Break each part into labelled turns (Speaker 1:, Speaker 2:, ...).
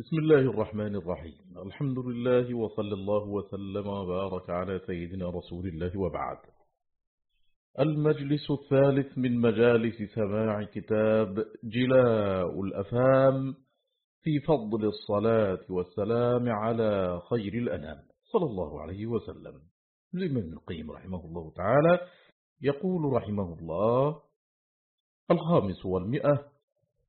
Speaker 1: بسم الله الرحمن الرحيم. الحمد لله وصلى الله وسلم وبارك على سيدنا رسول الله وبعد. المجلس الثالث من مجالس سماع كتاب جلاء الأفهام في فضل الصلاة والسلام على خير الأنام. صلى الله عليه وسلم. لمن القيم رحمه الله تعالى يقول رحمه الله الخامس والمئة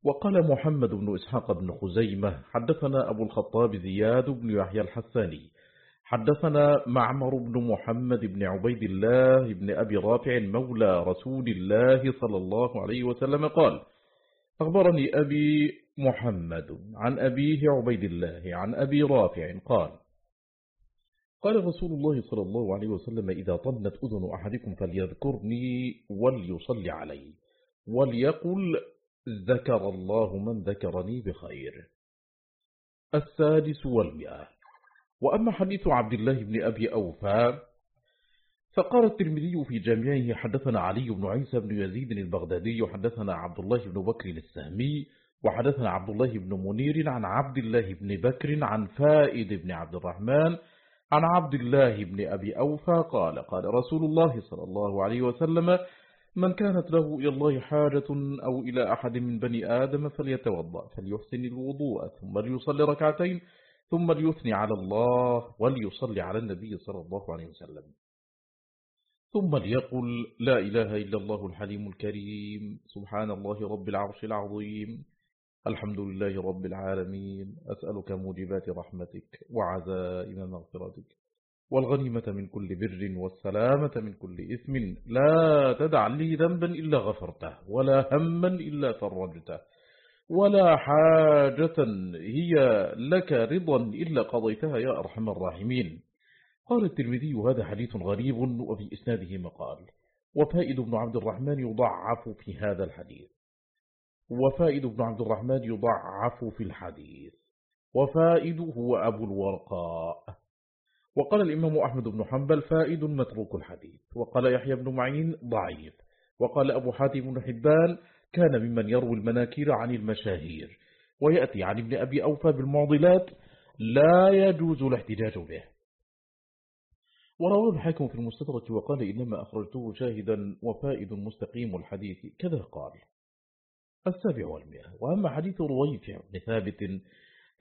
Speaker 1: وقال محمد بن إسحاق بن خزيمة حدثنا أبو الخطاب زياد بن يحيى الحساني حدثنا معمر بن محمد بن عبيد الله بن أبي رافع مولى رسول الله صلى الله عليه وسلم قال أخبرني أبي محمد عن أبيه عبيد الله عن أبي رافع قال قال رسول الله صلى الله عليه وسلم إذا طنت أذن أحدكم فليذكرني وليصلي علي وليقل ذكر الله من ذكرني بخير. السادس والمئة. وأما حديث عبد الله بن أبي أوفى فقال الترمذي في جامعه حدثنا علي بن عيسى بن يزيد البغدادي حدثنا عبد الله بن بكر السهمي وحدثنا عبد الله بن منير عن عبد الله بن بكر عن فائد بن عبد الرحمن عن عبد الله بن أبي أوفى قال قال رسول الله صلى الله عليه وسلم من كانت له إلى الله حاجة أو إلى أحد من بني آدم فليتوضأ فليحسن الوضوء ثم ليصلي ركعتين ثم ليثني على الله وليصلي على النبي صلى الله عليه وسلم. ثم ليقل لا إله إلا الله الحليم الكريم سبحان الله رب العرش العظيم الحمد لله رب العالمين أسألك موجبات رحمتك وعزائم مغفرتك. والغنيمة من كل بر والسلامة من كل إثم. لا تدع لي ذنبا إلا غفرته ولا هما إلا فرجته ولا حاجة هي لك رضا إلا قضيتها يا أرحم الراحمين. قال الترمذي هذا حديث غريب وفي إسناده مقال. وفائد بن عبد الرحمن يضعف في هذا الحديث. وفائد بن عبد الرحمن يضعف في الحديث. وفائد هو أبو الورقاء. وقال الإمام أحمد بن حنبل فائد متروك الحديث. وقال يحيى بن معين ضعيف. وقال أبو حاتم بن حبان كان ممن يروي المناكير عن المشاهير. ويأتي عن ابن أبي أوفى بالمعضلات لا يجوز الاحتجاج به. وروى الحاكم في المستدرك وقال إنما أخرجته شاهدا وفائد مستقيم الحديث. كذا قال. السابع والمئة. وأما حديث رويفع بن ثابت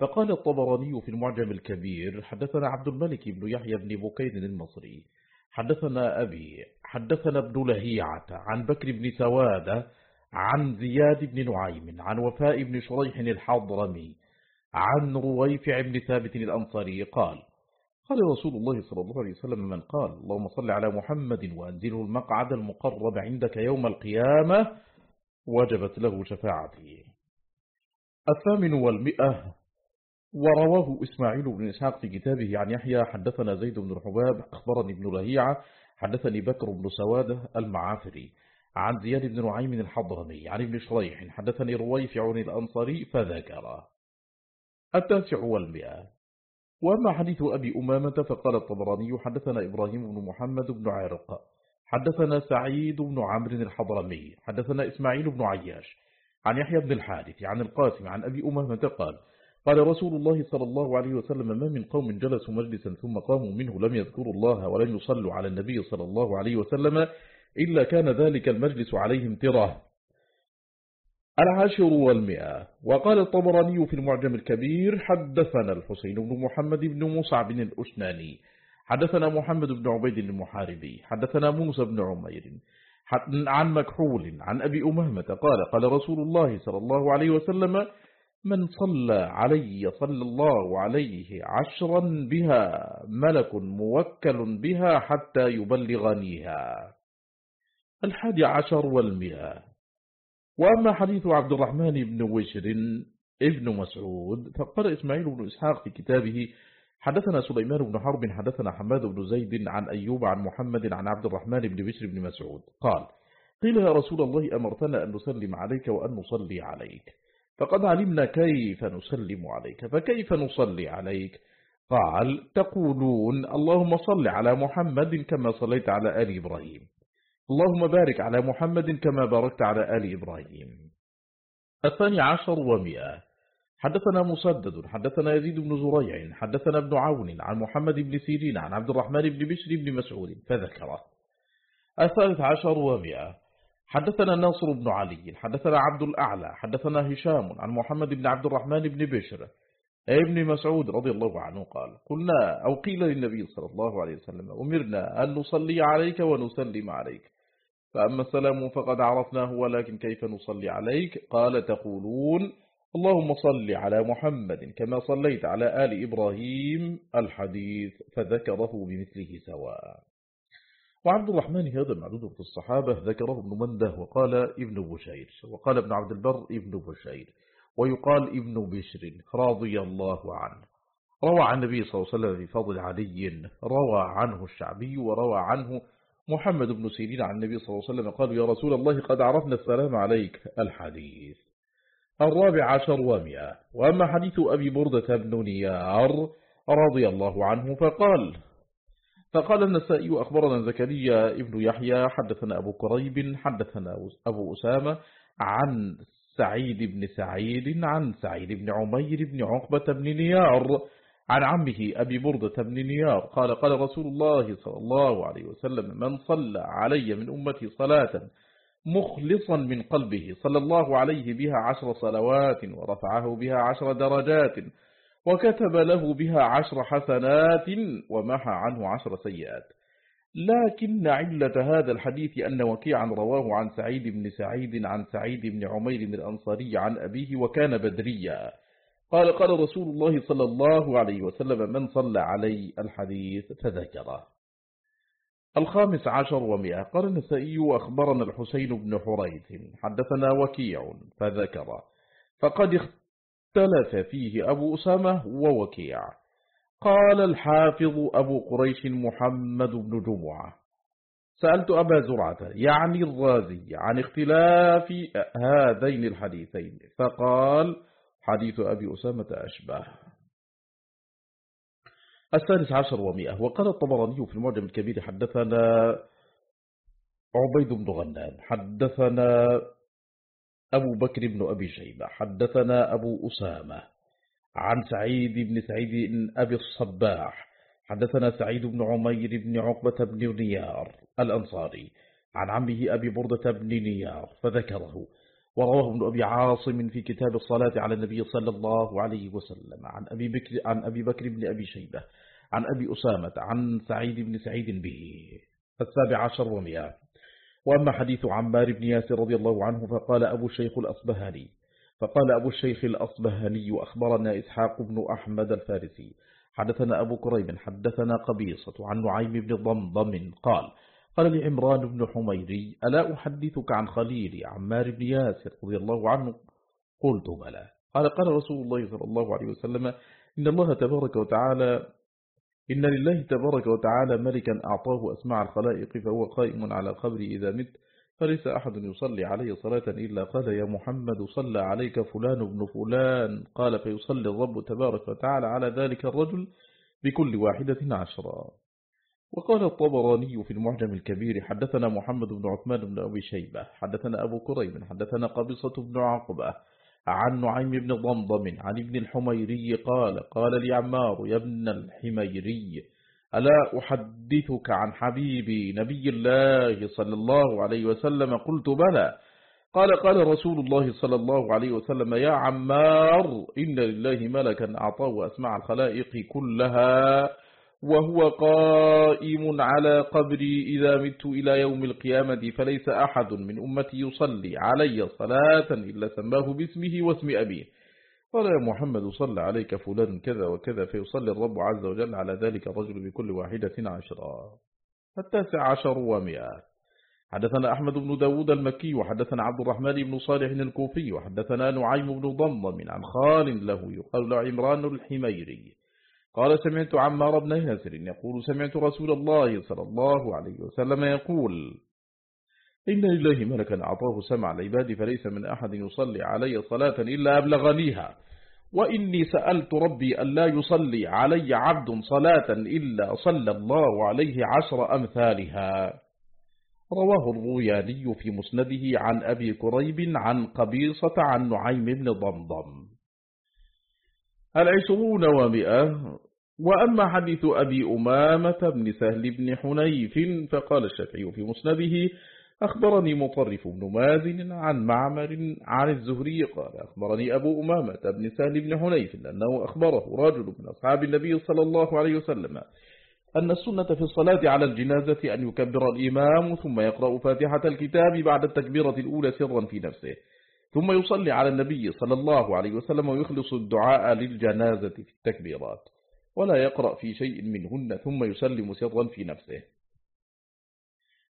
Speaker 1: فقال الطبراني في المعجم الكبير حدثنا عبد الملك بن يحيى بن بكير المصري حدثنا أبي حدثنا ابن لهيعة عن بكر بن سوادة عن زياد بن نعيم عن وفاء بن شريح الحضرمي عن رويفع بن ثابت الأنصاري قال قال رسول الله صلى الله عليه وسلم من قال اللهم صل على محمد وأنزله المقعد المقرب عندك يوم القيامة وجبت له شفاعتي. الثامن والمئة ورواه إسماعيل بن إسحاق في كتابه عن يحيى حدثنا زيد بن الحباب أخبرني ابن لهيعة حدثني بكر بن سوادة المعافري. عن زياد بن نعيم الحضرمي عن ابن شريح حدثني رويفع الأنصاري فذكر. التاسع والمئة. وأما حديث أبي أمامة فقال الطبراني حدثنا إبراهيم بن محمد بن عرق حدثنا سعيد بن عمرو الحضرمي حدثنا إسماعيل بن عياش. عن يحيى بن الحارث عن القاسم عن أبي أمامة قال قال رسول الله صلى الله عليه وسلم ما من قوم جلسوا مجلسا ثم قاموا منه لم يذكروا الله ولم يصلوا على النبي صلى الله عليه وسلم إلا كان ذلك المجلس عليهم تراه. العاشر والمئة. وقال الطبراني في المعجم الكبير حدثنا الحسين بن محمد بن مصعب الأشناني حدثنا محمد بن عبيد المحاربي حدثنا موسى بن عمير عن مكحول عن أبي أمهمة قال قال رسول الله صلى الله عليه وسلم من صلى علي صلى الله عليه عشرا بها ملك موكل بها حتى يبلغنيها. الحادي عشر والمئة. وأما حديث عبد الرحمن بن وشر ابن مسعود فقال إسماعيل بن إسحاق في كتابه حدثنا سليمان بن حرب حدثنا حماد بن زيد عن أيوب عن محمد عن عبد الرحمن بن بشر بن مسعود. قال قيل يا رسول الله أمرتنا أن نسلم عليك وأن نصلي عليك. فقد علمنا كيف نسلم عليك فكيف نصلي عليك؟ قال تقولون اللهم صل على محمد كما صليت على آل إبراهيم. اللهم بارك على محمد كما باركت على آل إبراهيم. الثاني عشر ومئة. حدثنا مسدد حدثنا يزيد بن زريع حدثنا ابن عون عن محمد بن سيرين عن عبد الرحمن بن بشر بن مسعود فذكره. الثالث عشر ومئة. حدثنا ناصر بن علي حدثنا عبد الأعلى حدثنا هشام عن محمد بن عبد الرحمن بن بشر ابن مسعود رضي الله عنه قال قلنا أو قيل للنبي صلى الله عليه وسلم أمرنا أن نصلي عليك ونسلم عليك. فأما السلام فقد عرفناه ولكن كيف نصلي عليك؟ قال تقولون اللهم صل على محمد كما صليت على آل إبراهيم الحديث فذكره بمثله سواء. وعبد الرحمن هذا معدود في الصحابة ذكره ابن مندة وقال ابن بشير وقال ابن عبد البر ابن بشير ويقال ابن بشر رضي الله عنه. روى عن النبي صلى الله عليه وسلم في فضل علي روى عنه الشعبي وروى عنه محمد بن سيرين عن النبي صلى الله عليه وسلم قالوا يا رسول الله قد عرفنا السلام عليك. الحديث الرابع عشر ومئة. وأما حديث أبي بردة بن نيار رضي الله عنه فقال فقال النسائي أخبرنا زكريا ابن يحيى حدثنا أبو كريب حدثنا أبو أسامة عن سعيد بن سعيد عن سعيد بن عمير بن عقبة بن نيار عن عمه أبي بردة بن نيار قال قال رسول الله صلى الله عليه وسلم من صلى علي من أمتي صلاة مخلصا من قلبه صلى الله عليه بها عشر صلوات ورفعه بها عشر درجات وكتب له بها عشر حسنات ومحى عنه عشر سيئات. لكن علة هذا الحديث أن وكيعا رواه عن سعيد بن سعيد عن سعيد بن عمير الأنصاري عن أبيه وكان بدريا. قال قال رسول الله صلى الله عليه وسلم من صلى علي الحديث فذكره. الخامس عشر ومئة. قال النسائي أخبرنا الحسين بن حريث حدثنا وكيع فذكر فقد اختلف فيه أبو أسامة ووكيع. قال الحافظ أبو قريش محمد بن جمعة. سألت أبا زرعة يعني الرازي عن اختلاف هذين الحديثين فقال حديث أبي أسامة أشبه. السادس عشر ومئة. وقال الطبراني في المعجم الكبير حدثنا عبيد بن غنان حدثنا أبو بكر بن أبي شيبة. حدثنا أبو أسامة عن سعيد بن سعيد أبي الصباح. حدثنا سعيد بن عمير بن عقبة بن نيار الأنصاري عن عمه أبي بردة بن نيار فذكره. ورواه ابن أبي عاصم في كتاب الصلاة على النبي صلى الله عليه وسلم. عن أبي بكر, عن أبي بكر بن أبي شيبة. عن أبي أسامة عن سعيد بن سعيد به. السابع عشر ومئة. وأما حديث عمار بن ياسر رضي الله عنه فقال أبو الشيخ الأصبهاني فقال أبو الشيخ الأصبهاني أخبرنا إسحاق بن أحمد الفارسي حدثنا أبو كريب حدثنا قبيصة عن نعيم بن ضمضم قال قال لي عمران بن حميري ألا أحدثك عن خليلي عمار بن ياسر رضي الله عنه؟ قلت بلى. قال قال رسول الله صلى الله عليه وسلم إن الله تبارك وتعالى إن لله تبارك وتعالى ملكا أعطاه أسماع الخلائق فهو قائم على قبري إذا مت. فليس أحد يصلي عليه صلاة إلا قال يا محمد صلى عليك فلان ابن فلان. قال فيصلي الرب تبارك وتعالى على ذلك الرجل بكل واحدة عشرا. وقال الطبراني في المعجم الكبير حدثنا محمد بن عثمان بن أبي شيبة حدثنا أبو كريم حدثنا قبصة بن عقبة عن نعيم بن ضمضم عن ابن الحميري قال قال لي عمار يا ابن الحميري ألا أحدثك عن حبيبي نبي الله صلى الله عليه وسلم؟ قلت بلى. قال قال رسول الله صلى الله عليه وسلم يا عمار إن لله ملكا أعطاه أسمع الخلائق كلها. وهو قائم على قبري إذا مت إلى يوم القيامة فليس أحد من أمتي يصلي علي صلاة إلا سماه باسمه واسم أبيه. قال يا محمد صلى عليك فلان كذا وكذا فيصلي الرب عز وجل على ذلك الرجل بكل واحدة عشرا التاسع عشر ومئة. حدثنا أحمد بن داود المكي وحدثنا عبد الرحمن بن صالح الكوفي وحدثنا نعيم بن ضمم عن خال له يقال عمران الحميري. قال سمعت عمار بن ياسر يقول سمعت رسول الله صلى الله عليه وسلم يقول إن لله ملكا أعطاه سمع العباد فليس من أحد يصلي علي صلاة إلا أبلغنيها وإني سألت ربي أن لا يصلي علي عبد صلاة إلا صلى الله عليه عشر أمثالها. رواه الروياني في مسنده عن أبي كريب عن قبيصة عن نعيم بن ضمضم. العشرون ومئة. وأما حديث أبي أمامة بن سهل بن حنيف فقال الشافعي في مسنده أخبرني مطرف بن مازن عن معمر عن الزهري قال أخبرني أبو أمامة بن سهل بن حنيف أنه أخبره رجل من أصحاب النبي صلى الله عليه وسلم أن السنة في الصلاة على الجنازة أن يكبر الإمام ثم يقرأ فاتحة الكتاب بعد التكبيرة الأولى سرا في نفسه. ثم يصلي على النبي صلى الله عليه وسلم ويخلص الدعاء للجنازة في التكبيرات ولا يقرأ في شيء منهن ثم يسلم سرا في نفسه.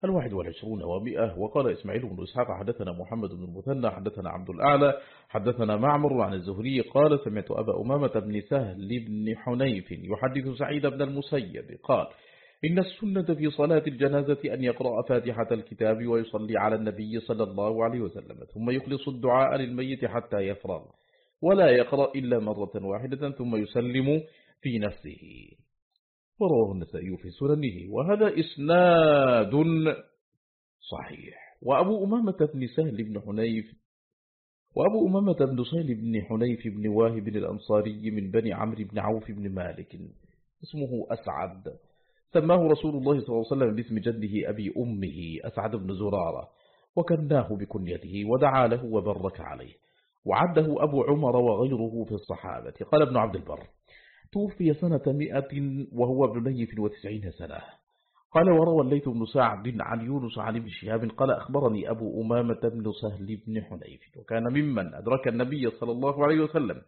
Speaker 1: الواحد والعشرون ومئة وقال إسماعيل بن إسحاق حدثنا محمد بن المثنى حدثنا عبد الأعلى حدثنا معمر عن الزهري قال سمعت أبا أمامة بن سهل بن حنيف يحدث سعيد بن المسيب قال إن السنة في صلاة الجنازة أن يقرأ فاتحة الكتاب ويصلي على النبي صلى الله عليه وسلم ثم يخلص الدعاء للميت حتى يفرغ ولا يقرأ إلا مرة واحدة ثم يسلم في نفسه. ورواه النسائي في سننه وهذا إسناد صحيح. وأبو أمامة بن سهل بن حنيف وأبو أمامة بن سهل بن حنيف بن واهب الأنصاري من بني عمرو بن عوف بن مالك اسمه أسعد. سماه رسول الله صلى الله عليه وسلم باسم جده أبي أمه أسعد بن زرارة وكناه بكنيته ودعا له وبرك عليه وعده أبو عمر وغيره في الصحابة. قال ابن عبد البر توفي سنة مئة وهو ابن نيف وتسعين سنة. قال وروى الليث بن سعد عن يونس عن ابن شهاب قال أخبرني أبو أمامة بن سهل بن حنيف وكان ممن أدرك النبي صلى الله عليه وسلم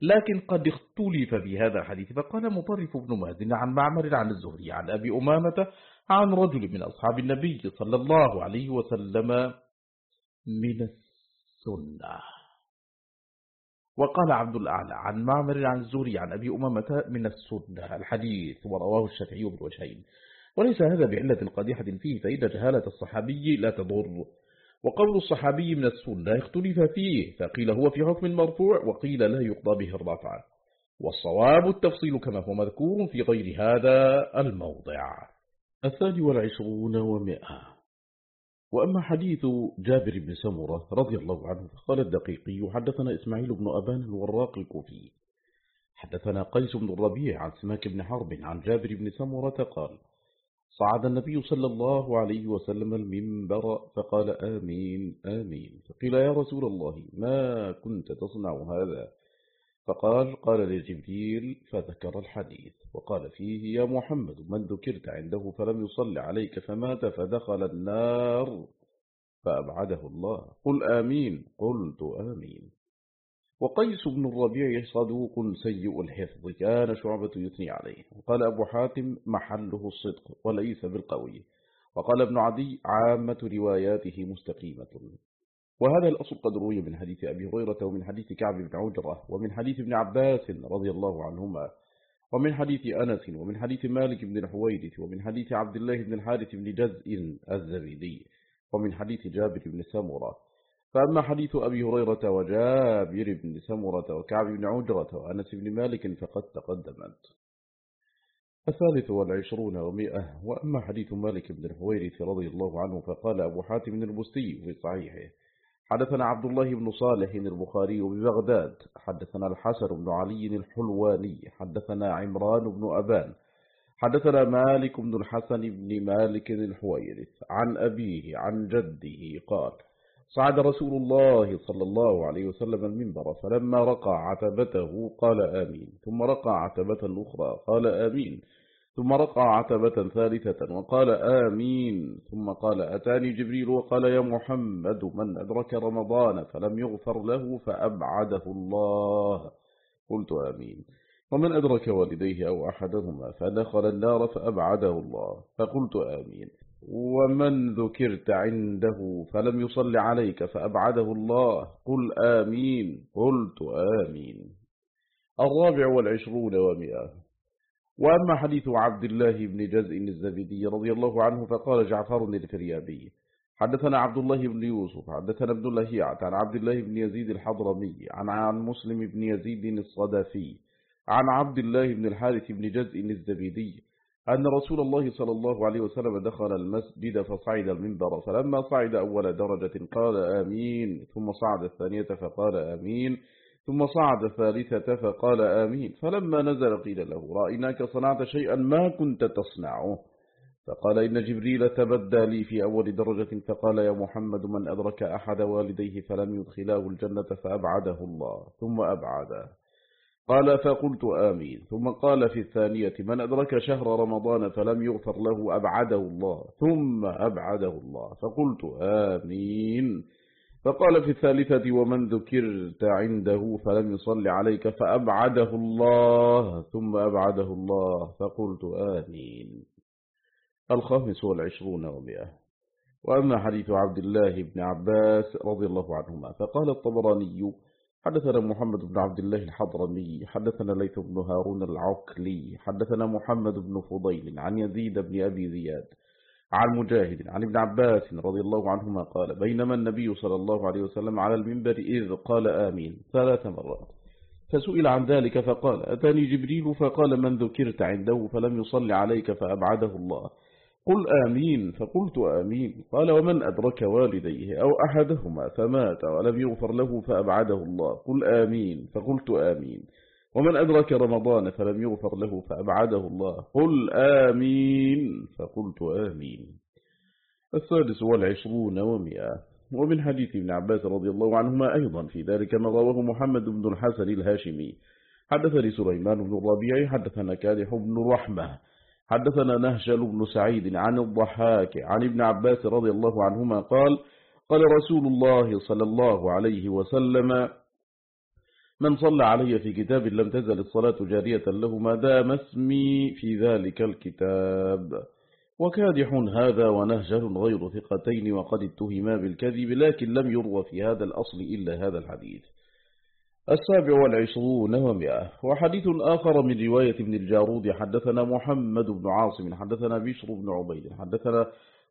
Speaker 1: لكن قد اختلف في هذا الحديث. فقال مطرف بن مازن عن معمر عن الزهري عن أبي أمامة عن رجل من أصحاب النبي صلى الله عليه وسلم من السنة. وقال عبد الأعلى عن معمر عن الزهري عن أبي أمامة من السنة. الحديث ورواه الشافعي بالوجهين وليس هذا بعلة قادحة فيه فإن جهالة الصحابي لا تضر. وقول الصحابي من السنة اختلف فيه. فقيل هو في حكم المرفوع وقيل لا يقضى به الرفع. والصواب التفصيل كما هو مذكور في غير هذا الموضع. الثاني والعشرون ومئة وأما حديث جابر بن سمرة رضي الله عنه فقال الدقيقي حدثنا إسماعيل بن أبان الوراق الكوفي. حدثنا قيس بن الربيع عن سماك بن حرب عن جابر بن سمرة قال صعد النبي صلى الله عليه وسلم المنبر فقال آمين آمين. فقيل يا رسول الله ما كنت تصنع هذا؟ فقال قال لجبريل فذكر الحديث. وقال فيه يا محمد من ذكرت عنده فلم يصل عليك فمات فدخل النار فأبعده الله. قل آمين. قلت آمين. وقيس بن الربيع صدوق سيء الحفظ كان شعبة يثني عليه. وقال أبو حاتم محله الصدق وليس بالقوي. وقال ابن عدي عامة رواياته مستقيمة. وهذا الأصل قد روي من حديث أبي هريرة ومن حديث كعب بن عجرة ومن حديث ابن عباس رضي الله عنهما ومن حديث أنس ومن حديث مالك بن الحويرث ومن حديث عبد الله بن الحارث بن جزء الزبيدي ومن حديث جابر بن سمرة. فأما حديث أبي هريرة وجابر بن سمرة وكعب بن عجرة وأنس بن مالك فقد تقدمت. الثالث والعشرون ومئة وأما حديث مالك بن الحويرث رضي الله عنه فقال أبو حاتم البستي في صحيحه حدثنا عبد الله بن صالح البخاري ببغداد حدثنا الحسن بن علي الحلواني حدثنا عمران بن أبان حدثنا مالك بن الحسن بن مالك الحويرث عن أبيه عن جده قال صعد رسول الله صلى الله عليه وسلم المنبر فلما رقع عتبته قال آمين ثم رقع عتبة أخرى قال آمين ثم رقع عتبة ثالثة وقال آمين ثم قال أتاني جبريل وقال يا محمد من أدرك رمضان فلم يغفر له فأبعده الله قلت آمين. ومن أدرك والديه أو أحدهما فدخل النار فأبعده الله فقلت آمين. ومن ذكرت عنده فلم يصل عليك فأبعده الله. قل آمين. قلت آمين. الرابع والعشرون ومئة. وأما حديث عبد الله بن جزء الزبيدي رضي الله عنه فقال جعفر الفريابي حدثنا عبد الله بن يوسف حدثنا ابن لهيعة عن عبد الله بن يزيد الحضرمي عن عن مسلم بن يزيد الصدفي عن عبد الله بن الحارث بن جزء الزبيدي أن رسول الله صلى الله عليه وسلم دخل المسجد فصعد المنبر فلما صعد أول درجة قال آمين ثم صعد الثانية فقال آمين ثم صعد الثالثة فقال آمين. فلما نزل قيل له رأيناك صنعت شيئا ما كنت تصنعه. فقال إن جبريل تبدى لي في أول درجة فقال يا محمد من أدرك أحد والديه فلم يدخلاه الجنة فأبعده الله ثم أبعده. قال فقلت آمين. ثم قال في الثانية من أدرك شهر رمضان فلم يغفر له أبعده الله. ثم أبعده الله. فقلت آمين. فقال في الثالثة ومن ذكرت عنده فلم يصل عليك فأبعده الله. ثم أبعده الله. فقلت آمين. الخامس والعشرون ومئة. وأما حديث عبد الله بن عباس رضي الله عنهما فقال الطبراني حدثنا محمد بن عبد الله الحضرمي حدثنا ليث بن هارون العقلي حدثنا محمد بن فضيل عن يزيد بن أبي زياد عن مجاهد عن ابن عباس رضي الله عنهما قال بينما النبي صلى الله عليه وسلم على المنبر إذ قال آمين ثلاث مرات فسئل عن ذلك فقال أتاني جبريل؟ فقال من ذكرت عنده فلم يصل عليك فأبعده الله. قل آمين فقلت آمين. قال ومن أدرك والديه أو أحدهما فمات ولم يغفر له فأبعده الله. قل آمين فقلت آمين. ومن أدرك رمضان فلم يغفر له فأبعده الله. قل آمين فقلت آمين. السادس والعشرون ومئة. ومن حديث ابن عباس رضي الله عنهما أيضا في ذلك ما رواه محمد بن الحسن الهاشمي. حدثني سليمان بن الربيع حدثنا كالح بن رحمة. حدثنا نهشل بن سعيد عن الضحاك عن ابن عباس رضي الله عنهما قال قال رسول الله صلى الله عليه وسلم من صلى علي في كتاب لم تزل الصلاة جارية له ما دام اسمي في ذلك الكتاب. وكادح هذا ونهجل غير ثقتين وقد اتهما بالكذب لكن لم يروى في هذا الأصل إلا هذا الحديث. السابع والعشرون ومئة وحديث آخر من رواية ابن الجارود حدثنا محمد بن عاصم حدثنا بشر بن عبيد حدثنا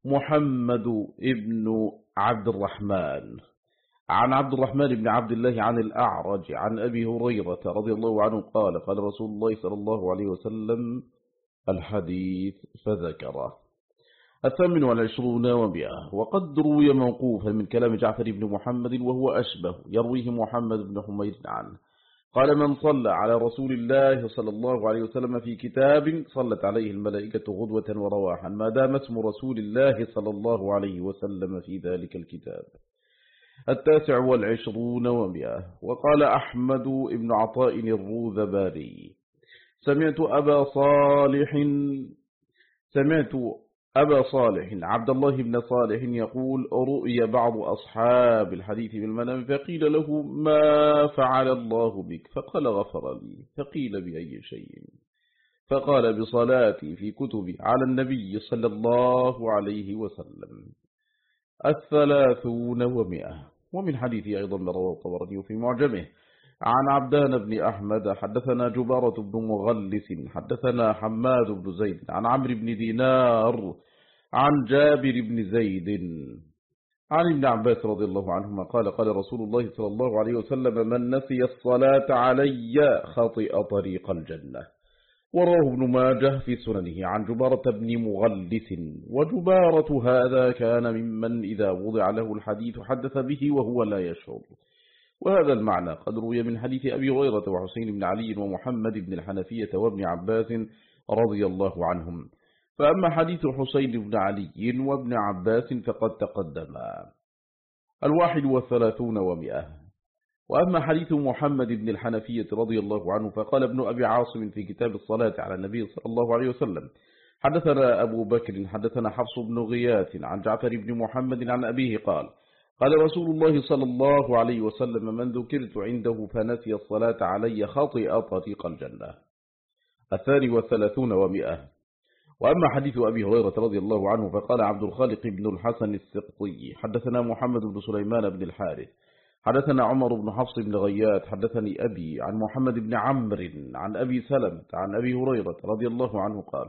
Speaker 1: محمد ابن عبد الرحمن. عن عبد الرحمن بن عبد الله عن الأعرج عن أبي هريرة رضي الله عنه قال قال رسول الله صلى الله عليه وسلم الحديث فذكره. الثامن والعشرون ومئة. وقد روي موقوفا من كلام جعفر بن محمد وهو أشبه يرويه محمد بن حميد عنه. قال من صلى على رسول الله صلى الله عليه وسلم في كتاب صلت عليه الملائكة غدوة ورواحا ما دام اسم رسول الله صلى الله عليه وسلم في ذلك الكتاب. التاسع والعشرون ومئة. وقال أحمد بن عطاء الروذباري سمعت أبا صالح سمعت أبا صالح عبد الله بن صالح يقول رؤي بعض أصحاب الحديث بالمنام فقيل له ما فعل الله بك؟ فقال غفر لي. فقيل بأي شيء؟ فقال بصلاتي في كتبي على النبي صلى الله عليه وسلم الثلاثون ومئة. ومن حديث أيضا رواه الطبراني في معجمه. عن عبدان بن أحمد حدثنا جبارة بن مغلس حدثنا حماد بن زيد عن عمرو بن دينار عن جابر بن زيد. عن ابن عباس رضي الله عنهما قال قال رسول الله صلى الله عليه وسلم من نسي الصلاة علي خطئ طريق الجنة. وراه ابن ماجه في سننه عن جبارة بن مغلس. وجبارة هذا كان ممن إذا وضع له الحديث حدث به وهو لا يشعر. وهذا المعنى قد روي من حديث أبي غيرة وحسين بن علي ومحمد بن الحنفية وابن عباس رضي الله عنهم. فأما حديث حسين بن علي وابن عباس فقد تقدم. الواحد والثلاثون ومئة. وأما حديث محمد بن الحنفية رضي الله عنه فقال ابن أبي عاصم في كتاب الصلاة على النبي صلى الله عليه وسلم حدثنا أبو بكر حدثنا حفص بن غياث عن جعفر بن محمد عن أبيه قال قال رسول الله صلى الله عليه وسلم من ذكرت عنده فنسي الصلاة علي خطئ طريق الجنة. الثاني والثلاثون ومئة. وأما حديث أبي هريرة رضي الله عنه فقال عبد الخالق بن الحسن السقطي حدثنا محمد بن سليمان بن الحارث حدثنا عمر بن حفص بن غيات حدثني أبي عن محمد بن عمرو عن أبي سلمة عن أبي هريرة رضي الله عنه قال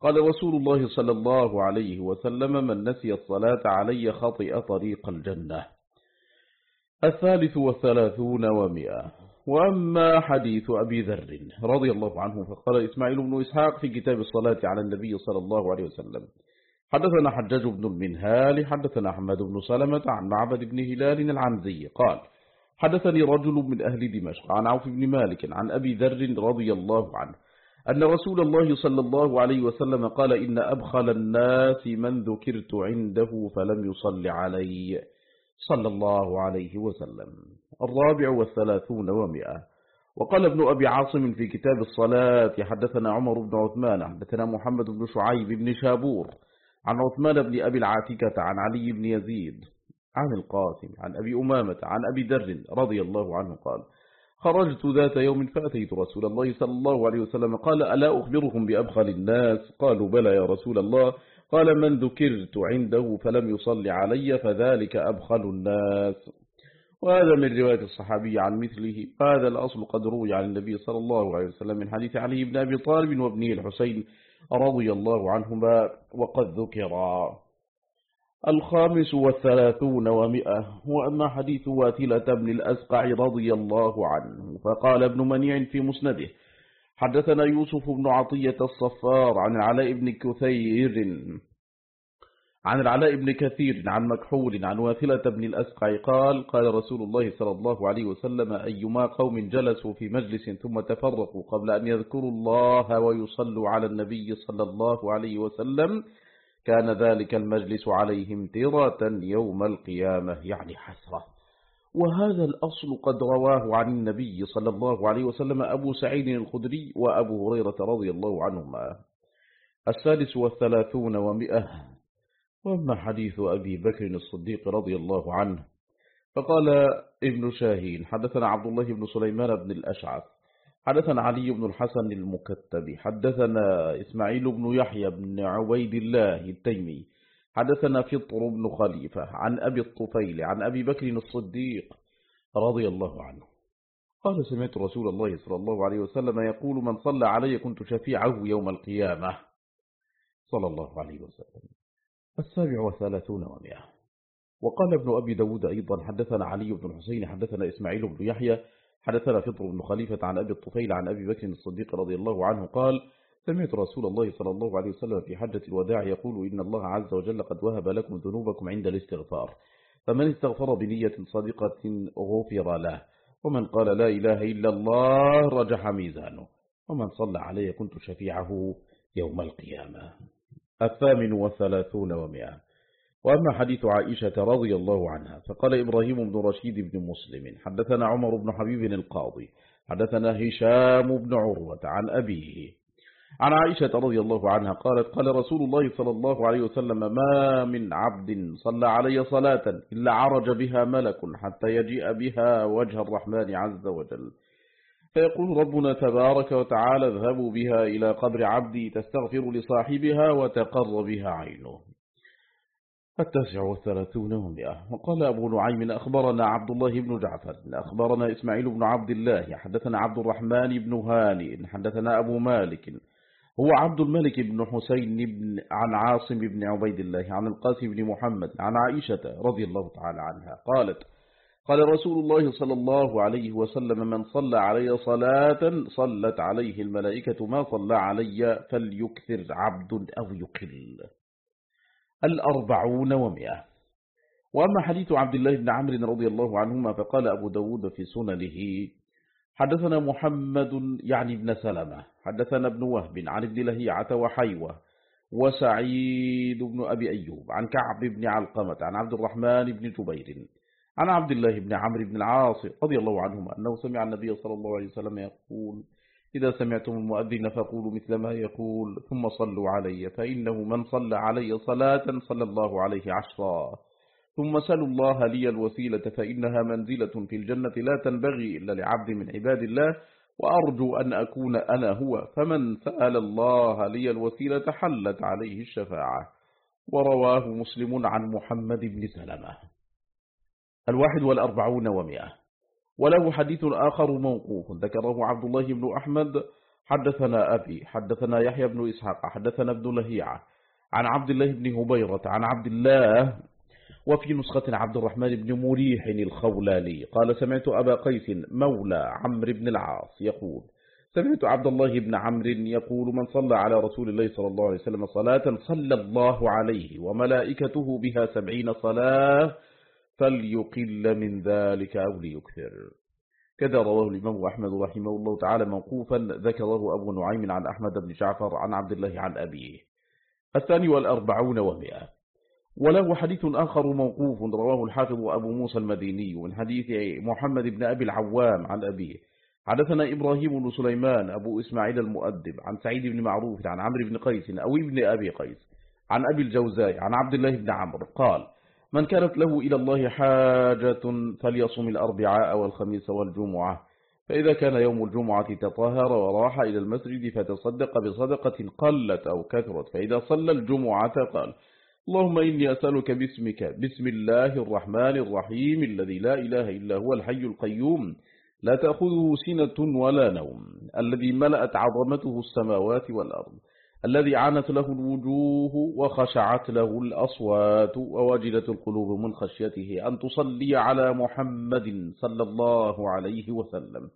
Speaker 1: قال رسول الله صلى الله عليه وسلم من نسي الصلاة علي خطئ طريق الجنة. الثالث والثلاثون ومئة. وأما حديث أبي ذر رضي الله عنه فقال إسماعيل بن إسحاق في كتاب الصلاة على النبي صلى الله عليه وسلم حدثنا حجاج بن المنهال حدثنا أحمد بن سلمة عن معبد بن هلال العنزي قال حدثني رجل من أهل دمشق عن عوف بن مالك عن أبي ذر رضي الله عنه أن رسول الله صلى الله عليه وسلم قال إن أبخل الناس من ذكرت عنده فلم يصل علي صلى الله عليه وسلم. الرابع والثلاثون ومئة. وقال ابن أبي عاصم في كتاب الصلاة حدثنا عمر بن عثمان حدثنا محمد بن شعيب بن شابور عن عثمان بن أبي العاتكة عن علي بن يزيد عن القاسم عن أبي أمامة عن أبي در رضي الله عنه قال خرجت ذات يوم فأتيت رسول الله صلى الله عليه وسلم. قال ألا أخبركم بأبخل الناس؟ قالوا بلى يا رسول الله. قال من ذكرت عنده فلم يصل علي فذلك أبخل الناس. وهذا من رواية الصحابي عن مثله. هذا الأصل قد روي عن النبي صلى الله عليه وسلم من حديث علي بن أبي طالب وابنه الحسين رضي الله عنهما وقد ذكرا الخامس والثلاثون ومئة وأما حديث واتلة بن الأسقع رضي الله عنه فقال ابن منيع في مسنده حدثنا يوسف بن عطية الصفار عن العلاء بن كثير عن العلاء بن كثير عن مكحول عن واثلة بن الأسقع قال قال رسول الله صلى الله عليه وسلم أيما قوم جلسوا في مجلس ثم تفرقوا قبل أن يذكروا الله ويصلوا على النبي صلى الله عليه وسلم كان ذلك المجلس عليهم ترة يوم القيامة يعني حسرة. وهذا الأصل قد رواه عن النبي صلى الله عليه وسلم أبو سعيد الخدري وأبو هريرة رضي الله عنهما. السادس والثلاثون ومئة. وأما حديث أبي بكر الصديق رضي الله عنه فقال ابن شاهين حدثنا عبد الله بن سليمان بن الأشعث. حدثنا علي بن الحسن المكتب حدثنا إسماعيل بن يحيى بن عبيد الله التيمي حدثنا فطر بن خليفة عن أبي الطفيل عن أبي بكر الصديق رضي الله عنه. قال سمعت رسول الله صلى الله عليه وسلم يقول من صلى علي كنت شفيعه يوم القيامة صلى الله عليه وسلم. السابع وثلاثون ومئة. وقال ابن أبي داود أيضا حدثنا علي بن الحسين حدثنا إسماعيل بن يحيى حدثنا فطر بن خليفة عن أبي الطفيل عن أبي بكر الصديق رضي الله عنه قال سمعت رسول الله صلى الله عليه وسلم في حجة الوداع يقول إن الله عز وجل قد وهب لكم ذنوبكم عند الاستغفار. فمن استغفر بنية صادقة غفر له ومن قال لا إله إلا الله رجح ميزانه ومن صلى علي كنت شفيعه يوم القيامة. الثامن والثلاثون ومئة. وأما حديث عائشة رضي الله عنها فقال إبراهيم بن رشيد بن مسلم حدثنا عمر بن حبيب القاضي حدثنا هشام بن عروة عن أبيه. عن عائشة رضي الله عنها قالت قال رسول الله صلى الله عليه وسلم ما من عبد صلى علي صلاة إلا عرج بها ملك حتى يجيء بها وجه الرحمن عز وجل. فيقول ربنا تبارك وتعالى اذهبوا بها إلى قبر عبدي تستغفر لصاحبها وتقر بها عينه. التاسع والثلاثون ومئة وقال أبو نعيم أخبرنا عبد الله بن جعفر أخبرنا إسماعيل بن عبد الله حدثنا عبد الرحمن بن هاني حدثنا أبو مالك. هو عبد الملك بن حسين بن عن عاصم بن عبيد الله عن القاسم بن محمد عن عائشة رضي الله تعالى عنها قالت قال رسول الله صلى الله عليه وسلم من صلى علي صلاة صلت عليه الملائكة ما صلى علي فليكثر عبد أو يقل. الأربعون ومئة. وأما حديث عبد الله بن عمرو رضي الله عنهما فقال أبو داود في سننه حدثنا محمد يعني ابن سلمة حدثنا ابن وهب عن ابن لهيعة وحيوة وسعيد بن أبي أيوب عن كعب بن علقمة عن عبد الرحمن بن جبير عن عبد الله بن عمرو بن العاص رضي الله عنهما أنه سمع النبي صلى الله عليه وسلم يقول إذا سمعتم المؤذن فقولوا مثل ما يقول ثم صلوا علي فإنه من صلى علي صلاة صلى الله عليه عشرا. ثم سلوا الله لي الوسيلة فإنها منزلة في الجنة لا تنبغي إلا لعبد من عباد الله وأرجو أن أكون أنا هو. فمن سأل الله لي الوسيلة حلت عليه الشفاعة. ورواه مسلم عن محمد بن سلمة. الواحد والأربعون ومئة وله حديث آخر موقوف. ذكره عبد الله بن أحمد. حدثنا أبي حدثنا يحيى بن إسحاق حدثنا ابن لهيعة. عن عبد الله بن هبيرة عن عبد الله وفي نسخة عبد الرحمن بن مريح الخولالي قال سمعت أبا قيس مولى عمرو بن العاص يقول سمعت عبد الله بن عمرو يقول من صلى على رسول الله صلى الله عليه وسلم صلاة صلى الله عليه وملائكته بها سبعين صلاة فليقل من ذلك أو ليكثر. كذا رواه الإمام أحمد رحمه الله تعالى موقوفا ذكره أبو نعيم عن أحمد بن جعفر عن عبد الله عن أبيه. الثاني والأربعون ومئة وله حديث آخر موقوف رواه الحافظ أبو موسى المديني من حديث محمد بن أبي العوام عن أبيه. حدثنا إبراهيم بن سليمان أبو إسماعيل المؤدب عن سعيد بن معروف عن عمرو بن قيس أو ابن أبي قيس عن أبي الجوزاء عن عبد الله بن عمرو قال من كانت له إلى الله حاجة فليصم الأربعاء والخميس والجمعة. فإذا كان يوم الجمعة تطهر وراح إلى المسجد فتصدق بصدقة قلت أو كثرت. فإذا صلى الجمعة قال اللهم إني أسألك باسمك بسم الله الرحمن الرحيم الذي لا إله إلا هو الحي القيوم لا تأخذه سنة ولا نوم الذي ملأت عظمته السماوات والأرض. الذي عنت له الوجوه وخشعت له الأصوات ووجلت القلوب من خشيته أن تصلي على محمد صلى الله عليه وسلم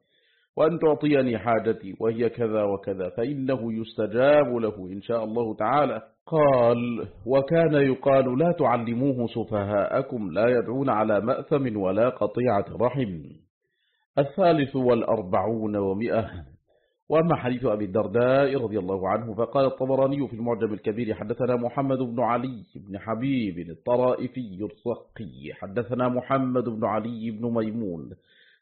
Speaker 1: وأن تعطيني حاجتي وهي كذا وكذا فإنه يستجاب له إن شاء الله تعالى. قال وكان يقال لا تعلموه سفهاءكم لا يدعون على مأثم ولا قطيعة رحم. الثالث والأربعون ومئة وأما حديث أبي الدرداء رضي الله عنه فقال الطبراني في المعجم الكبير حدثنا محمد بن علي بن حبيب الطرائفي الرقي حدثنا محمد بن علي بن ميمون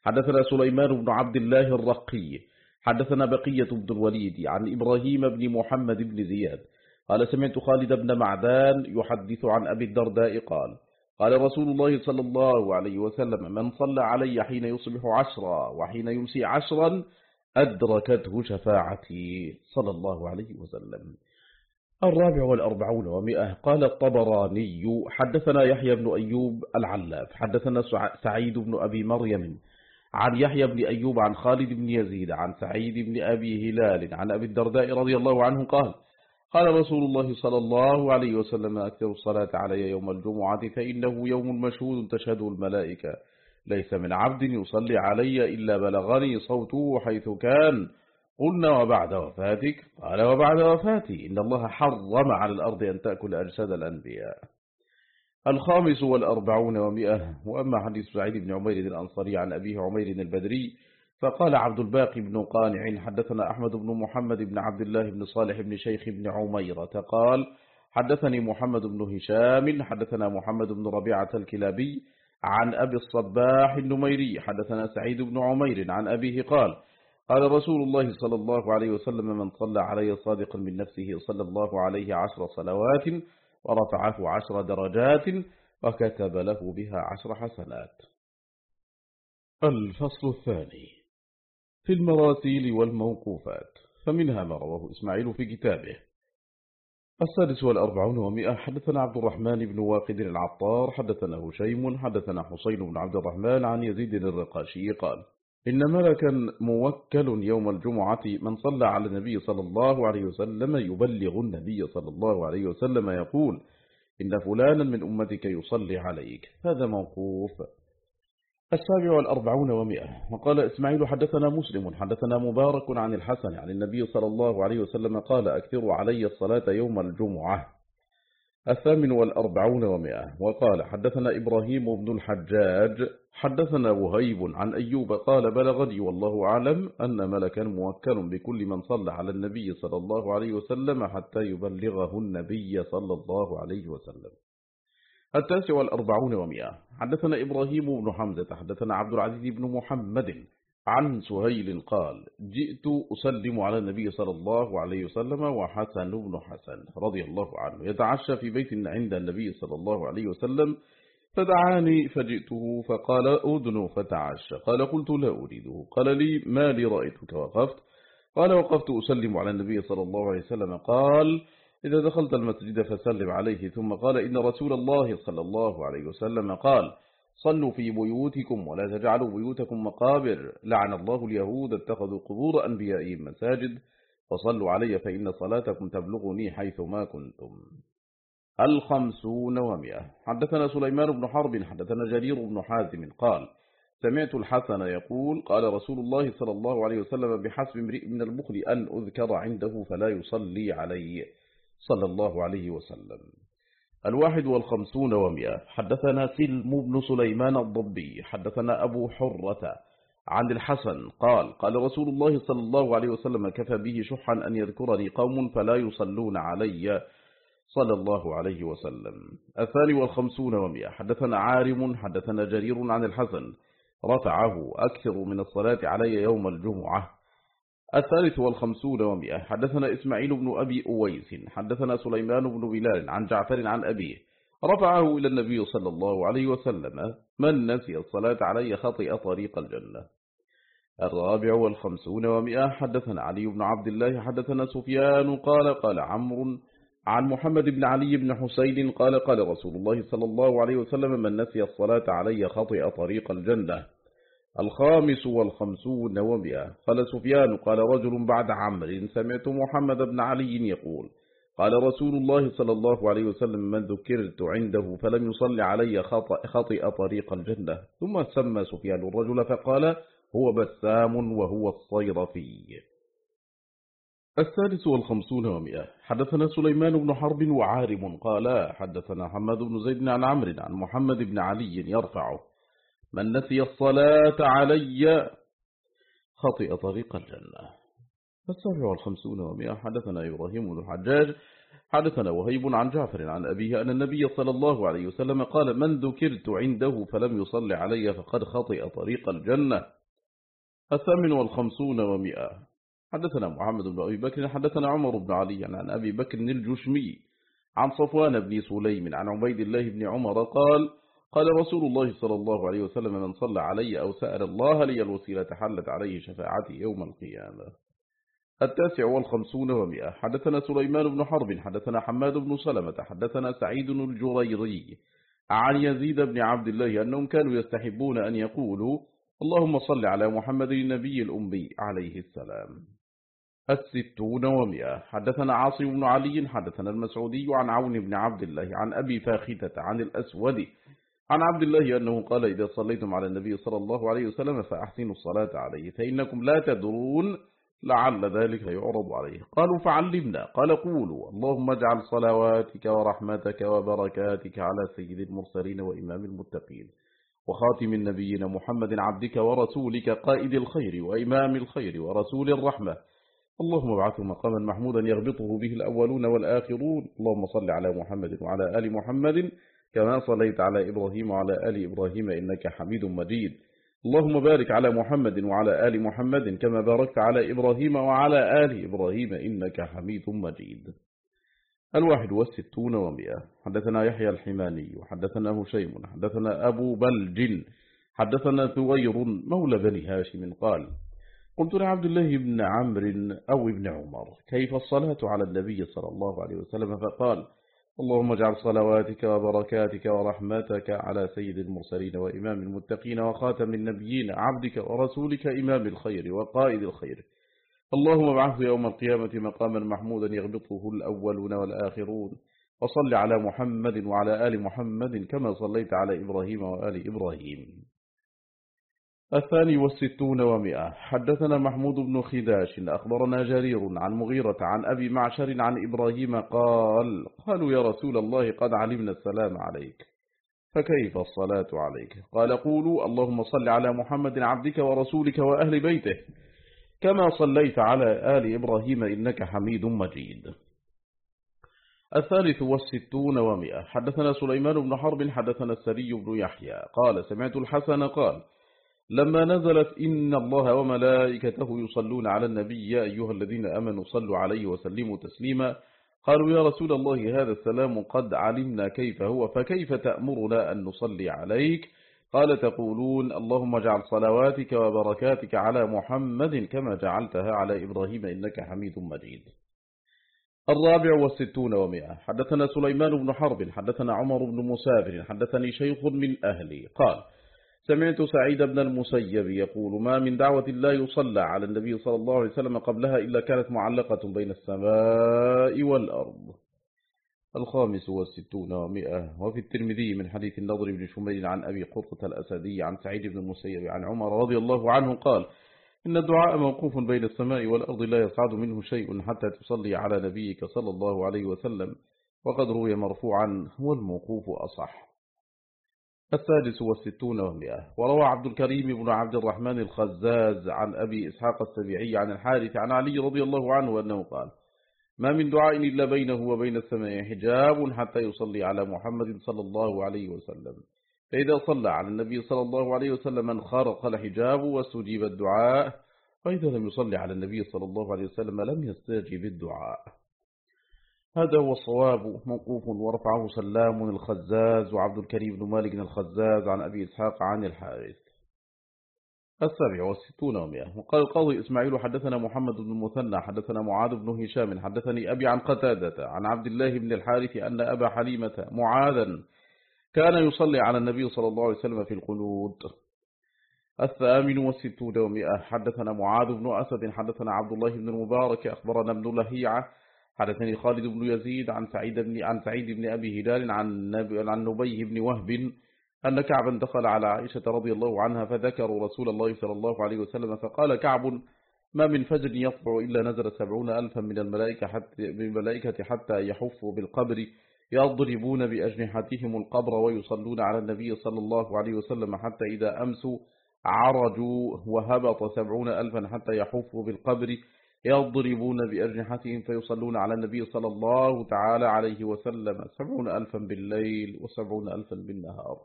Speaker 1: حدثنا سليمان بن عبد الله الرقي حدثنا بقية بن الوليد عن إبراهيم بن محمد بن زياد قال سمعت خالد بن معدان يحدث عن أبي الدرداء قال قال رسول الله صلى الله عليه وسلم من صلى علي حين يصبح عشرا وحين يمسي عشرا أدركته شفاعتي صلى الله عليه وسلم. الرابع والأربعون ومئة. قال الطبراني حدثنا يحيى بن أيوب العلاف حدثنا سعيد بن أبي مريم عن يحيى بن أيوب عن خالد بن يزيد عن سعيد بن أبي هلال عن أبي الدرداء رضي الله عنه قال قال رسول الله صلى الله عليه وسلم أكثر الصلاة علي يوم الجمعة فإنه يوم مشهود تشهده الملائكة. ليس من عبد يصلي علي إلا بلغني صوته حيث كان. قلنا وبعد وفاتك؟ قال وبعد وفاتي. إن الله حرم على الأرض أن تأكل أجساد الأنبياء. الخامس والأربعون ومئة. وأما حديث سعيد بن عمير الأنصاري عن أبيه عمير البدري فقال عبد الباقي بن قانع حدثنا أحمد بن محمد بن عبد الله بن صالح بن شيخ بن عميرة قال حدثني محمد بن هشام حدثنا محمد بن ربيعة الكلابي عن أبي الصباح النميري حدثنا سعيد بن عمير عن أبيه قال قال رسول الله صلى الله عليه وسلم من صلى علي صادقا من نفسه صلى الله عليه عشر صلوات ورفعه عشر درجات وكتب له بها عشر حسنات. الفصل الثاني في المراسيل والموقوفات فمنها ما رواه إسماعيل في كتابه. السادس والأربعون ومئة. حدثنا عبد الرحمن بن واقد العطار حدثنا هشيم حدثنا حسين بن عبد الرحمن عن يزيد الرقاشي قال إن ملكا موكل يوم الجمعة من صلى على النبي صلى الله عليه وسلم يبلغ النبي صلى الله عليه وسلم يقول إن فلانا من أمتك يصلي عليك. هذا موقوف. السابع والأربعون ومئة. وقال إسماعيل حدثنا مسلم حدثنا مبارك عن الحسن عن النبي صلى الله عليه وسلم قال أكثروا علي الصلاة يوم الجمعة. الثامن والأربعون ومئة. وقال حدثنا إبراهيم بن الحجاج حدثنا وهيب عن أيوب قال بلغني والله أعلم أن ملكا موكل بكل من صلى على النبي صلى الله عليه وسلم حتى يبلغه النبي صلى الله عليه وسلم. التاسع والأربعون ومئة. حدثنا إبراهيم بن حمزة حدثنا عبد العزيز بن محمد عن سهيل قال جئت أسلم على النبي صلى الله عليه وسلم وحسن بن حسن رضي الله عنه. يتعشى في بيت عند النبي صلى الله عليه وسلم فدعاني فجئته فقال أدن فتعشى قال قلت لا أريده قال لي ما لي رأيتك؟ وقفت قال وقفت أسلم على النبي صلى الله عليه وسلم قال إذا دخلت المسجد فسلم عليه ثم قال إن رسول الله صلى الله عليه وسلم قال صلوا في بيوتكم ولا تجعلوا بيوتكم مقابر لعن الله اليهود اتخذوا قبور أنبيائهم مساجد وصلوا علي فإن صلاتكم تبلغني حيث ما كنتم. الخمسون ومئة. حدثنا سليمان بن حرب حدثنا جرير بن حازم قال سمعت الحسن يقول قال رسول الله صلى الله عليه وسلم بحسب امرئ من البخل أن أذكر عنده فلا يصلي عليه. صلى الله عليه وسلم. الواحد والخمسون ومئة. حدثنا سلم بن سليمان الضبي. حدثنا أبو حرة عن الحسن قال قال رسول الله صلى الله عليه وسلم كفى به شحا أن يذكرني قوم فلا يصلون علي. صلى الله عليه وسلم. الثاني والخمسون ومئة. حدثنا عارم. حدثنا جرير عن الحسن. رفعه أكثر من الصلاة علي يوم الجمعة. الثالث والخمسون ومئة. حدثنا إسماعيل بن أبي أويس. حدثنا سليمان بن بلال عن جعفر عن أبيه. رفعه إلى النبي صلى الله عليه وسلم. من نسي الصلاة علي خطئ طريق الجنة. الرابع والخمسون ومئة. حدثنا علي بن عبد الله. حدثنا سفيان. قال قال عمرو عن محمد بن علي بن حسين. قال قال رسول الله صلى الله عليه وسلم من نسي الصلاة علي خطئ طريق الجنة. الخامس والخمسون ومئة. قال سفيان قال رجل بعد عمر سمعت محمد بن علي يقول قال رسول الله صلى الله عليه وسلم من ذكرت عنده فلم يصل علي خطئ, خطئ طريق الجنة. ثم سمى سفيان الرجل فقال هو بسام وهو الصيرفي. الثالث والخمسون ومئة. حدثنا سليمان بن حرب وعارم قال حدثنا حمد بن زيد عن عمرو عن محمد بن علي يرفعه. من نسي الصلاة علي خطئ طريق الجنة. السابع والخمسون ومئة. حدثنا إبراهيم بن الحجاج حدثنا وهيب عن جعفر عن أبيه أن النبي صلى الله عليه وسلم قال من ذكرت عنده فلم يصل علي فقد خطئ طريق الجنة. الثامن والخمسون ومئة. حدثنا محمد بن أبي بكر حدثنا عمر بن علي عن أبي بكر الجشمي عن صفوان بن سليم عن عبيد الله بن عمر قال قال رسول الله صلى الله عليه وسلم من صلى علي أو سأل الله لي الوسيلة حلت عليه شفاعتي يوم القيامة. التاسع والخمسون ومئة. حدثنا سليمان بن حرب حدثنا حماد بن سلمة حدثنا سعيد الجريري عن يزيد بن عبد الله أنهم كانوا يستحبون أن يقولوا اللهم صل على محمد النبي الأمي عليه السلام. الستون ومئة. حدثنا عاصم بن علي حدثنا المسعودي عن عون بن عبد الله عن أبي فاختة عن الأسود عن عبد الله أنه قال إذا صليتم على النبي صلى الله عليه وسلم فأحسنوا الصلاة عليه فإنكم لا تدرون لعل ذلك يعرض عليه. قالوا فعلمنا قال قولوا اللهم اجعل صلواتك ورحمتك وبركاتك على سيد المرسلين وإمام المتقين وخاتم النبيين محمد عبدك ورسولك قائد الخير وإمام الخير ورسول الرحمة. اللهم ابعثه مقاما محمودا يغبطه به الأولون والآخرون. اللهم صل على محمد وعلى آل محمد كما صليت على إبراهيم وعلى آل إبراهيم إنك حميد مجيد. اللهم بارك على محمد وعلى آل محمد كما باركت على إبراهيم وعلى آل إبراهيم إنك حميد مجيد. الواحد والستون ومئة. حدثنا يحيى الحماني وحدثنا هشيم حدثنا أبو بلج حدثنا ثوير مولى بني هاشم قال قلت لعبد الله بن عمرو أو ابن عمر كيف الصلاة على النبي صلى الله عليه وسلم؟ فقال اللهم اجعل صلواتك وبركاتك ورحمتك على سيد المرسلين وإمام المتقين وخاتم النبيين عبدك ورسولك إمام الخير وقائد الخير. اللهم ابعثه يوم القيامة مقاما محمودا يغبطه الأولون والآخرون وصل على محمد وعلى آل محمد كما صليت على إبراهيم وآل إبراهيم. الثاني والستون ومئة حدثنا محمود بن خداش أخبرنا جرير عن مغيرة عن أبي معشر عن إبراهيم قال قالوا يا رسول الله قد علمنا السلام عليك فكيف الصلاة عليك قال قولوا اللهم صل على محمد عبدك ورسولك وأهل بيته كما صليت على آل إبراهيم إنك حميد مجيد. الثالث والستون ومئة حدثنا سليمان بن حرب حدثنا السري بن يحيى قال سمعت الحسن قال لما نزلت إن الله وملائكته يصلون على النبي يا أيها الذين أمنوا صلوا عليه وسلموا تسليما. قالوا يا رسول الله هذا السلام قد علمنا كيف هو فكيف تأمرنا أن نصلي عليك؟ قال تقولون اللهم اجعل صلواتك وبركاتك على محمد كما جعلتها على إبراهيم إنك حميد مجيد. الرابع والستون ومئة. حدثنا سليمان بن حرب حدثنا عمر بن مسافر حدثني شيخ من أهلي. قال سمعت سعيد بن المسيب يقول ما من دعوة لا يصلى على النبي صلى الله عليه وسلم قبلها إلا كانت معلقة بين السماء والأرض. الخامس والستون ومئة وفي الترمذي من حديث النضر بن شميل عن أبي قطة الأسدي عن سعيد بن المسيب عن عمر رضي الله عنه قال إن الدعاء موقوف بين السماء والأرض لا يصعد منه شيء حتى تصلي على نبيك صلى الله عليه وسلم وقد روي مرفوعا والموقوف أصح. السادس والستون ومئة وروى عبد الكريم بن عبد الرحمن الخزاز عن أبي إسحاق السبيعي عن الحارث عن علي رضي الله عنه أنه قال ما من دعاء إلا بينه وبين السماء حجاب حتى يصلي على محمد صلى الله عليه وسلم. فإذا صلى على النبي صلى الله عليه وسلم انخرق الحجاب واستجيب الدعاء وإذا لم يصلي على النبي صلى الله عليه وسلم لم يستجب الدعاء. هذا هو الصواب. موقوف ورفعه سلام الخزاز وعبد الكريم بن مالك الخزاز عن أبي إسحاق عن الحارث. السابع والستون ومئة. وقال القاضي إسماعيل حدثنا محمد بن المثنى حدثنا معاذ بن هشام حدثني أبي عن قتادة عن عبد الله بن الحارث أن أبا حليمة معاذا كان يصلي على النبي صلى الله عليه وسلم في القنوت الثامن والستون ومئة. حدثنا معاذ بن أسد حدثنا عبد الله بن المبارك أخبرنا ابن لهيعة حدثني خالد بن يزيد عن سعيد بن عن سعيد بن أبي هلال عن عن نبي بن وهب أن كعبا دخل على عائشة رضي الله عنها فذكروا رسول الله صلى الله عليه وسلم فقال كعب ما من فجر يطبع إلا نزل سبعون ألفا من الملائكة حتى, من الملائكة حتى يحفوا بالقبر يضربون بأجنحتهم القبر ويصلون على النبي صلى الله عليه وسلم حتى إذا أمسوا عرجوا وهبط سبعون ألفا حتى يحفوا بالقبر. يضربون بأجنحتهم فيصلون على النبي صلى الله تعالى عليه وسلم سبعون ألفا بالليل وسبعون ألفا بالنهار.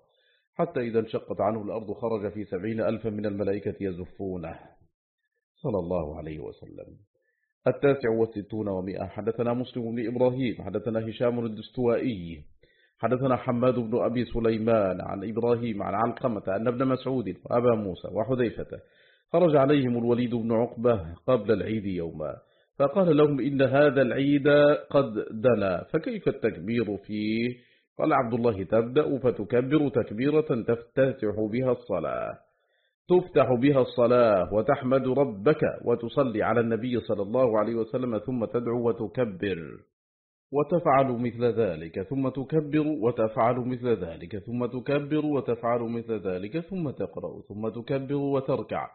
Speaker 1: حتى إذا انشقت عنه الأرض خرج في سبعين ألفا من الملائكة يزفونه. صلى الله عليه وسلم. التاسع والستون ومئة. حدثنا مسلم بن إبراهيم. حدثنا هشام الدستوائي حدثنا حماد بن أبي سليمان عن إبراهيم عن علقمة أن ابن مسعود وأبا موسى وحذيفة خرج عليهم الوليد بن عقبة قبل العيد يوما فقال لهم إن هذا العيد قد دنا فكيف التكبير فيه؟ قال عبد الله تبدأ فتكبر تكبيرة تفتتح بها الصلاة تفتح بها الصلاة وتحمد ربك وتصلي على النبي صلى الله عليه وسلم ثم تدعو وتكبر وتفعل مثل ذلك ثم تكبر وتفعل مثل ذلك ثم تكبر وتفعل مثل ذلك ثم تقرأ ثم تكبر وتركع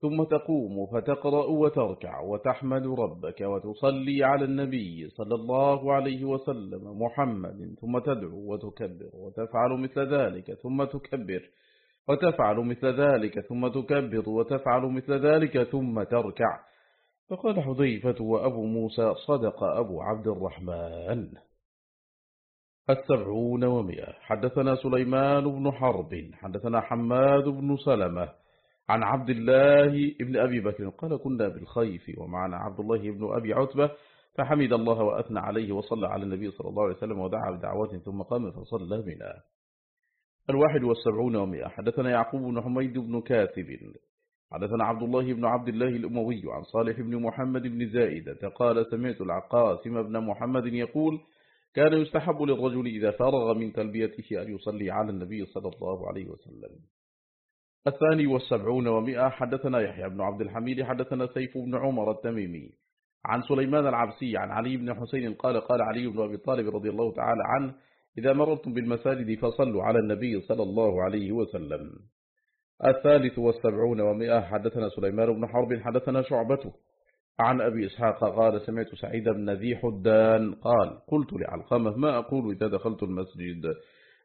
Speaker 1: ثم تقوم فتقرأ وتركع وتحمد ربك وتصلي على النبي صلى الله عليه وسلم محمد ثم تدعو وتكبر وتفعل مثل ذلك ثم تكبر وتفعل مثل ذلك ثم تكبر وتفعل مثل ذلك ثم تركع. فقال حذيفة وأبو موسى صدق أبو عبد الرحمن. السبعون ومئة. حدثنا سليمان بن حرب حدثنا حماد بن سلمة عن عبد الله بن أبي بكر قال كنا بالخيف ومعنا عبد الله بن أبي عتبة فحمد الله وأثنى عليه وصلى على النبي صلى الله عليه وسلم ودعا بدعوات ثم قام فصلى بنا. الواحد والسبعون ومئة. حدثنا يعقوب بن حميد بن كاتب حدثنا عبد الله بن عبد الله الأموي عن صالح بن محمد بن زائدة قال سمعت العقاسم بن محمد يقول كان يستحب للرجل إذا فرغ من تلبيته أن يصلي على النبي صلى الله عليه وسلم. الثاني والسبعون ومئة حدثنا يحيى بن عبد الحميد حدثنا سيف بن عمر التميمي. عن سليمان العبسي عن علي بن حسين قال قال علي بن أبي طالب رضي الله تعالى عنه إذا مررتم بالمساجد فصلوا على النبي صلى الله عليه وسلم. الثالث والسبعون ومئة حدثنا سليمان بن حرب حدثنا شعبته. عن أبي إسحاق قال سمعت سعيد بن ذي حدان قال قلت لعلقمة ما أقول إذا دخلت المسجد؟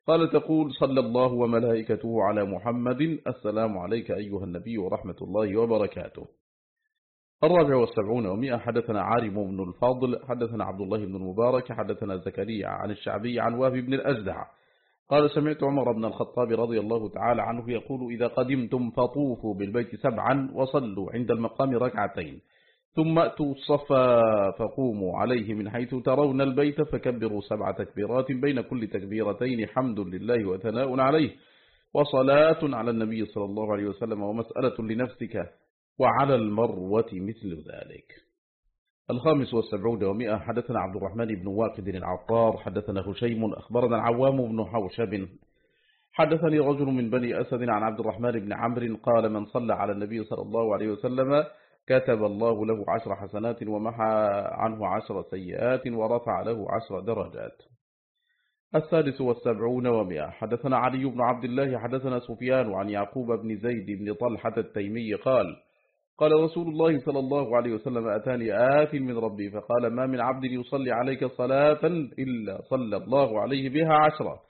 Speaker 1: قال تقول صلى الله وملائكته على محمد السلام عليك أيها النبي ورحمة الله وبركاته. الرابع والسبعون ومئة حدثنا عارم بن الفضل حدثنا عبد الله بن المبارك حدثنا زكريا عن الشعبي عن وهب بن الأجدع قال سمعت عمر بن الخطاب رضي الله تعالى عنه يقول إذا قدمتم فطوفوا بالبيت سبعا وصلوا عند المقام ركعتين. ثم أتوا الصفا فقوموا عليه من حيث ترون البيت فكبروا سبع تكبيرات بين كل تكبيرتين حمد لله وثناء عليه وصلاة على النبي صلى الله عليه وسلم ومسألة لنفسك وعلى المروة مثل ذلك. الخامس والسبعون ومئة حدثنا عبد الرحمن بن واقد العطار حدثنا هشيم أخبرنا العوام بن حوشب. حدثني رجل من بني أسد عن عبد الرحمن بن عمرو قال من صلى على النبي صلى الله عليه وسلم كتب الله له عشر حسنات ومحى عنه عشر سيئات ورفع له عشر درجات. السادس والسبعون ومئة. حدثنا علي بن عبد الله حدثنا سفيان عن يعقوب بن زيد بن طلحة التيمي قال قال رسول الله صلى الله عليه وسلم أتاني آت من ربي. فقال ما من عبد يصلي عليك صلاة إلا صلى الله عليه بها عشرة.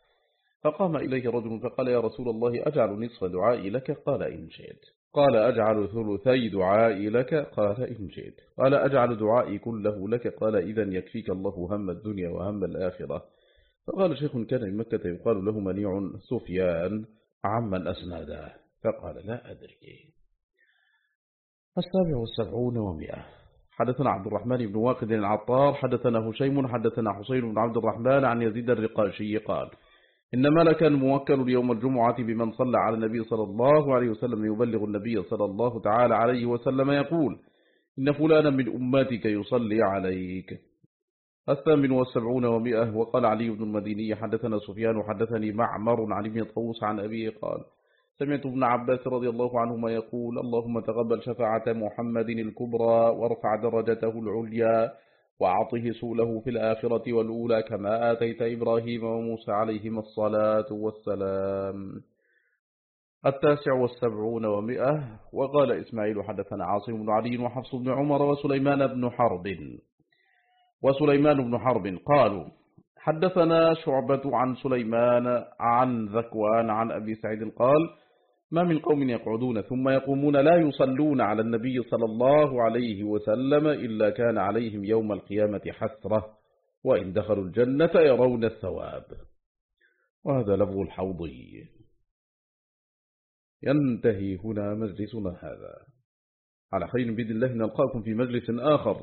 Speaker 1: فقام إليه رجل فقال يا رسول الله أجعل نصف دعائي لك؟ قال إن شئت. قال أجعل ثلثي دعائي لك؟ قال إن شئت. قال أجعل دعائي كله لك؟ قال إذا يكفيك الله هم الدنيا وهم الآخرة. فقال شيخ كان من مكة يقال له منيع سفيان عمن أسناده. فقال لا أدري. السابع والسبعون ومئة. حدثنا عبد الرحمن بن واقد العطار حدثنا هشيم حدثنا حسين بن عبد الرحمن عن يزيد الرقاشي قال إن ملكا موكل يوم الجمعة بمن صلى على النبي صلى الله عليه وسلم يبلغ النبي صلى الله تعالى عليه وسلم يقول إن فلانا من أمتك يصلي عليك. الثامن والسبعون ومئة وقال علي بن المديني حدثنا سفيان حدثني معمر عن ابن طوس عن أبيه قال سمعت ابن عباس رضي الله عنهما يقول اللهم تقبل شفاعة محمد الكبرى وارفع درجته العليا. وأعطه سوله في الآخرة والأولى كما آتيت إبراهيم وموسى عليهما الصلاة والسلام. التاسع والسبعون ومئة. وقال إسماعيل حدثنا عاصم بن علي وحفص بن عمر وسليمان بن حرب. وسليمان بن حرب قالوا حدثنا شعبة عن سليمان عن ذكوان عن أبي سعيد قال ما من قوم يقعدون ثم يقومون لا يصلون على النبي صلى الله عليه وسلم إلا كان عليهم يوم القيامة حسرة وإن دخلوا الجنة يرون الثواب. وهذا لفظ الحوضي ينتهي هنا مجلسنا هذا. على خير بإذن الله نلقاكم في مجلس آخر.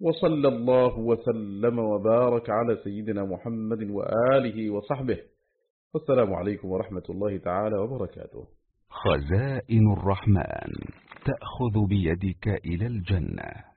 Speaker 1: وصلى الله وسلم وبارك على سيدنا محمد وآله وصحبه. والسلام عليكم ورحمة الله تعالى وبركاته.
Speaker 2: خزائن الرحمن تأخذ بيدك إلى الجنة.